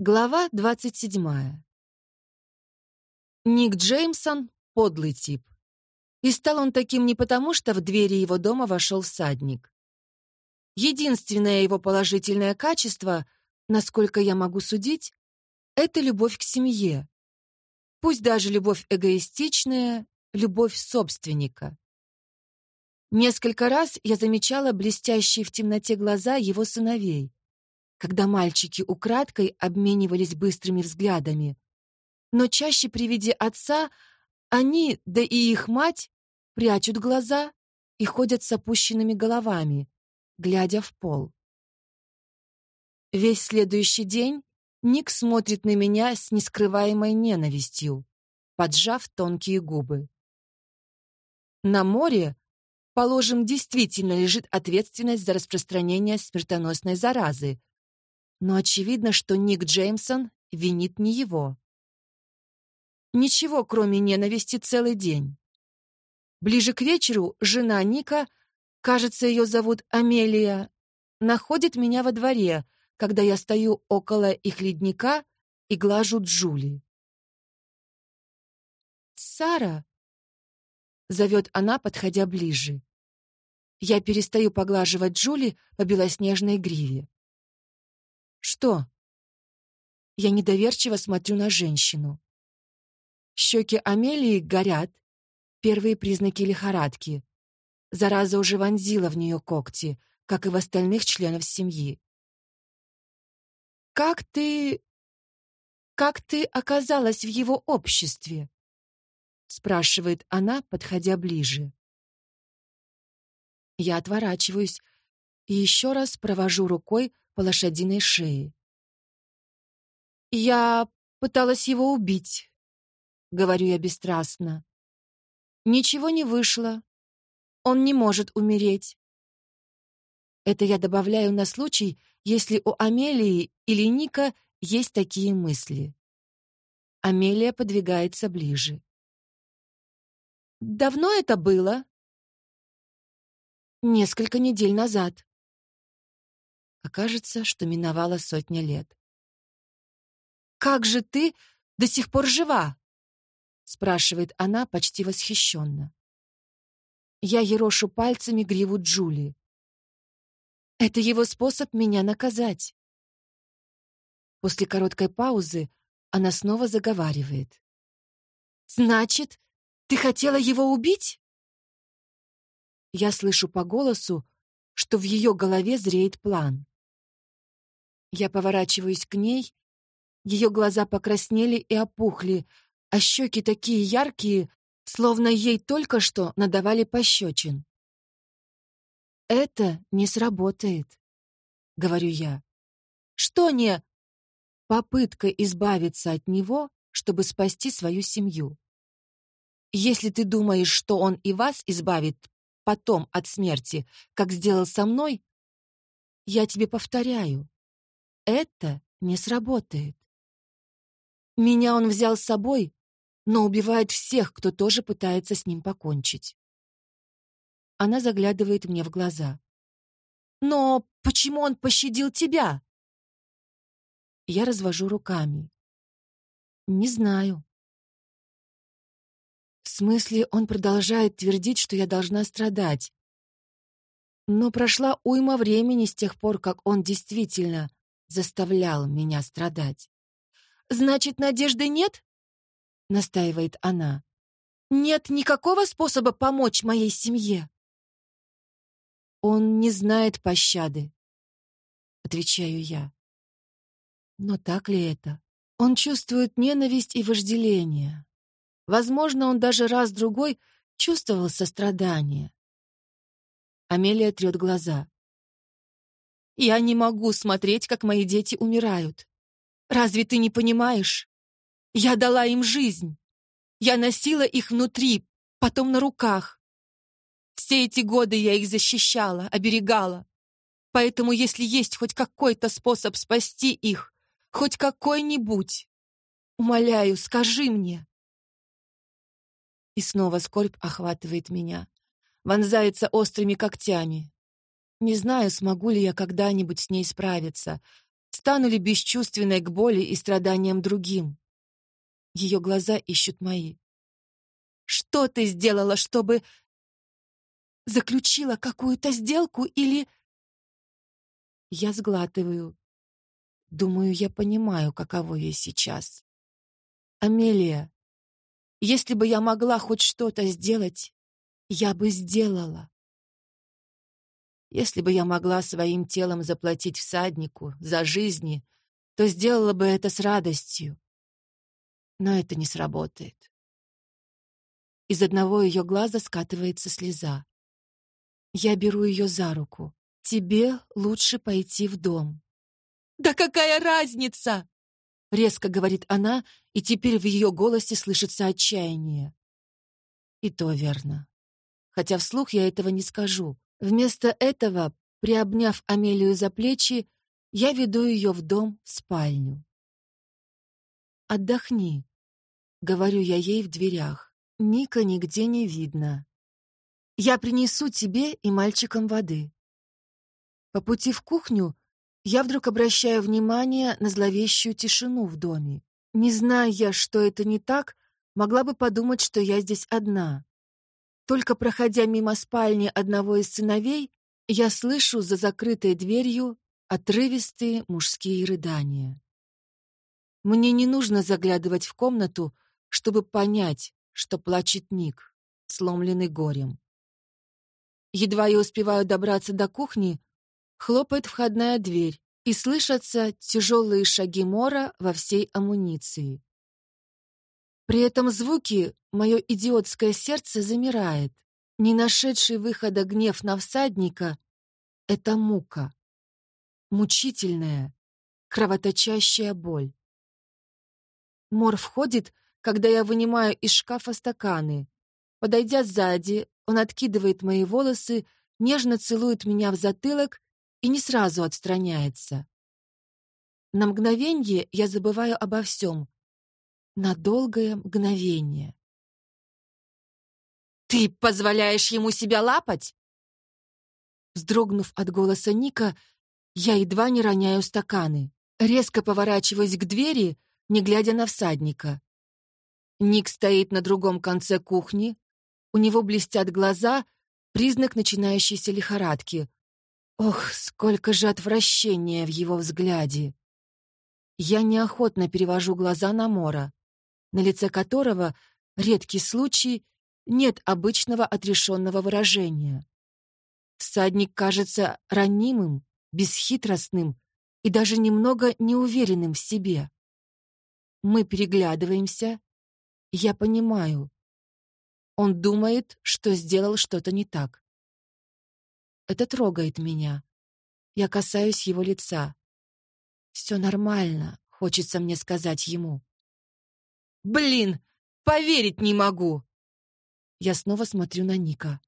Глава 27. Ник Джеймсон — подлый тип. И стал он таким не потому, что в двери его дома вошел всадник. Единственное его положительное качество, насколько я могу судить, это любовь к семье. Пусть даже любовь эгоистичная, любовь собственника. Несколько раз я замечала блестящие в темноте глаза его сыновей, когда мальчики украдкой обменивались быстрыми взглядами. Но чаще при виде отца они, да и их мать, прячут глаза и ходят с опущенными головами, глядя в пол. Весь следующий день Ник смотрит на меня с нескрываемой ненавистью, поджав тонкие губы. На море, положим, действительно лежит ответственность за распространение смертоносной заразы, но очевидно, что Ник Джеймсон винит не его. Ничего, кроме ненависти, целый день. Ближе к вечеру жена Ника, кажется, ее зовут Амелия, находит меня во дворе, когда я стою около их ледника и глажу Джули. «Сара!» — зовет она, подходя ближе. Я перестаю поглаживать Джули по белоснежной гриве. «Что?» Я недоверчиво смотрю на женщину. Щеки Амелии горят. Первые признаки лихорадки. Зараза уже вонзила в нее когти, как и в остальных членов семьи. «Как ты... как ты оказалась в его обществе?» спрашивает она, подходя ближе. Я отворачиваюсь и еще раз провожу рукой по лошадиной шее. «Я пыталась его убить», — говорю я бесстрастно. «Ничего не вышло. Он не может умереть». Это я добавляю на случай, если у Амелии или Ника есть такие мысли. Амелия подвигается ближе. «Давно это было?» «Несколько недель назад», Окажется, что миновала сотня лет. «Как же ты до сих пор жива?» спрашивает она почти восхищенно. Я ерошу пальцами гриву Джули. Это его способ меня наказать. После короткой паузы она снова заговаривает. «Значит, ты хотела его убить?» Я слышу по голосу, что в ее голове зреет план. Я поворачиваюсь к ней, ее глаза покраснели и опухли, а щеки такие яркие, словно ей только что надавали пощечин. «Это не сработает», — говорю я. «Что не...» Попытка избавиться от него, чтобы спасти свою семью. Если ты думаешь, что он и вас избавит потом от смерти, как сделал со мной, я тебе повторяю, это не сработает. Меня он взял с собой, но убивает всех, кто тоже пытается с ним покончить. Она заглядывает мне в глаза. «Но почему он пощадил тебя?» Я развожу руками. «Не знаю. В смысле, он продолжает твердить, что я должна страдать. Но прошла уйма времени с тех пор, как он действительно заставлял меня страдать. «Значит, надежды нет?» — настаивает она. «Нет никакого способа помочь моей семье?» «Он не знает пощады», — отвечаю я. Но так ли это? Он чувствует ненависть и вожделение. Возможно, он даже раз-другой чувствовал сострадание. Амелия трет глаза. «Я не могу смотреть, как мои дети умирают. Разве ты не понимаешь? Я дала им жизнь. Я носила их внутри, потом на руках. Все эти годы я их защищала, оберегала. Поэтому если есть хоть какой-то способ спасти их, хоть какой-нибудь, умоляю, скажи мне. И снова скорбь охватывает меня. Вонзается острыми когтями. Не знаю, смогу ли я когда-нибудь с ней справиться. Стану ли бесчувственной к боли и страданиям другим? Ее глаза ищут мои. Что ты сделала, чтобы... Заключила какую-то сделку или... Я сглатываю. Думаю, я понимаю, каково ей сейчас. Амелия, если бы я могла хоть что-то сделать, я бы сделала. Если бы я могла своим телом заплатить всаднику за жизни, то сделала бы это с радостью. Но это не сработает. Из одного ее глаза скатывается слеза. Я беру ее за руку. Тебе лучше пойти в дом. «Да какая разница?» Резко говорит она, и теперь в ее голосе слышится отчаяние. И то верно. Хотя вслух я этого не скажу. Вместо этого, приобняв Амелию за плечи, я веду ее в дом, в спальню. «Отдохни», — говорю я ей в дверях. Ника нигде не видно. «Я принесу тебе и мальчикам воды». По пути в кухню я вдруг обращаю внимание на зловещую тишину в доме. Не зная, что это не так, могла бы подумать, что я здесь одна. Только проходя мимо спальни одного из сыновей, я слышу за закрытой дверью отрывистые мужские рыдания. Мне не нужно заглядывать в комнату, чтобы понять, что плачет Ник, сломленный горем. Едва я успеваю добраться до кухни, Хлопает входная дверь, и слышатся тяжелые шаги Мора во всей амуниции. При этом звуке мое идиотское сердце замирает. Не нашедший выхода гнев на всадника — это мука. Мучительная, кровоточащая боль. Мор входит, когда я вынимаю из шкафа стаканы. Подойдя сзади, он откидывает мои волосы, нежно целует меня в затылок и не сразу отстраняется. На мгновение я забываю обо всем. На долгое мгновение. «Ты позволяешь ему себя лапать?» Вздрогнув от голоса Ника, я едва не роняю стаканы. Резко поворачиваюсь к двери, не глядя на всадника. Ник стоит на другом конце кухни. У него блестят глаза, признак начинающейся лихорадки. Ох, сколько же отвращения в его взгляде! Я неохотно перевожу глаза на Мора, на лице которого, редкий случай, нет обычного отрешенного выражения. Всадник кажется ранимым, бесхитростным и даже немного неуверенным в себе. Мы переглядываемся. Я понимаю. Он думает, что сделал что-то не так. Это трогает меня. Я касаюсь его лица. Все нормально, хочется мне сказать ему. Блин, поверить не могу. Я снова смотрю на Ника.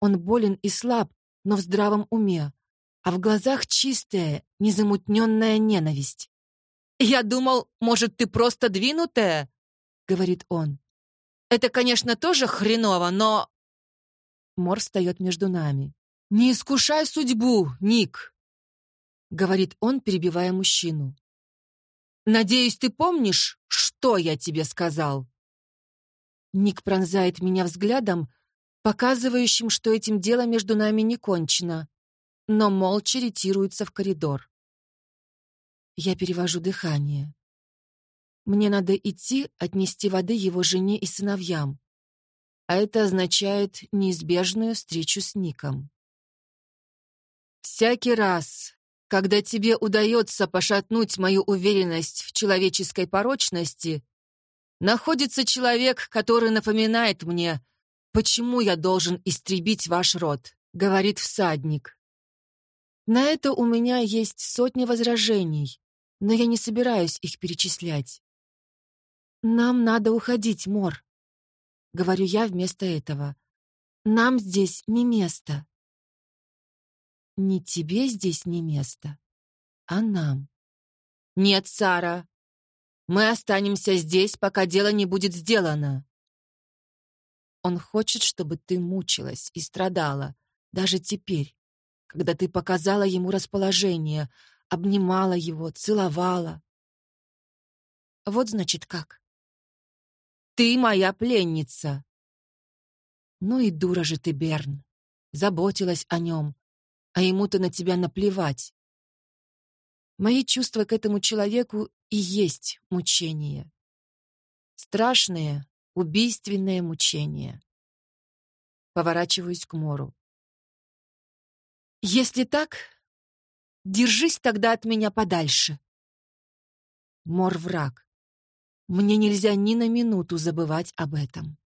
Он болен и слаб, но в здравом уме, а в глазах чистая, незамутненная ненависть. «Я думал, может, ты просто двинутая?» — говорит он. «Это, конечно, тоже хреново, но...» Мор встает между нами. «Не искушай судьбу, Ник!» — говорит он, перебивая мужчину. «Надеюсь, ты помнишь, что я тебе сказал?» Ник пронзает меня взглядом, показывающим, что этим дело между нами не кончено, но молча ретируется в коридор. Я перевожу дыхание. Мне надо идти отнести воды его жене и сыновьям, а это означает неизбежную встречу с Ником. Всякий раз, когда тебе удается пошатнуть мою уверенность в человеческой порочности, находится человек, который напоминает мне, почему я должен истребить ваш род, говорит всадник. На это у меня есть сотни возражений, но я не собираюсь их перечислять. Нам надо уходить, Мор, говорю я вместо этого. Нам здесь не место. Не тебе здесь не место, а нам. Нет, Сара. Мы останемся здесь, пока дело не будет сделано. Он хочет, чтобы ты мучилась и страдала, даже теперь, когда ты показала ему расположение, обнимала его, целовала. Вот значит как. Ты моя пленница. Ну и дура же ты, Берн. Заботилась о нем, а ему-то на тебя наплевать. Мои чувства к этому человеку и есть мучение. Страшное, убийственное мучение. Поворачиваюсь к Мору. Если так, держись тогда от меня подальше. Мор враг. Мне нельзя ни на минуту забывать об этом.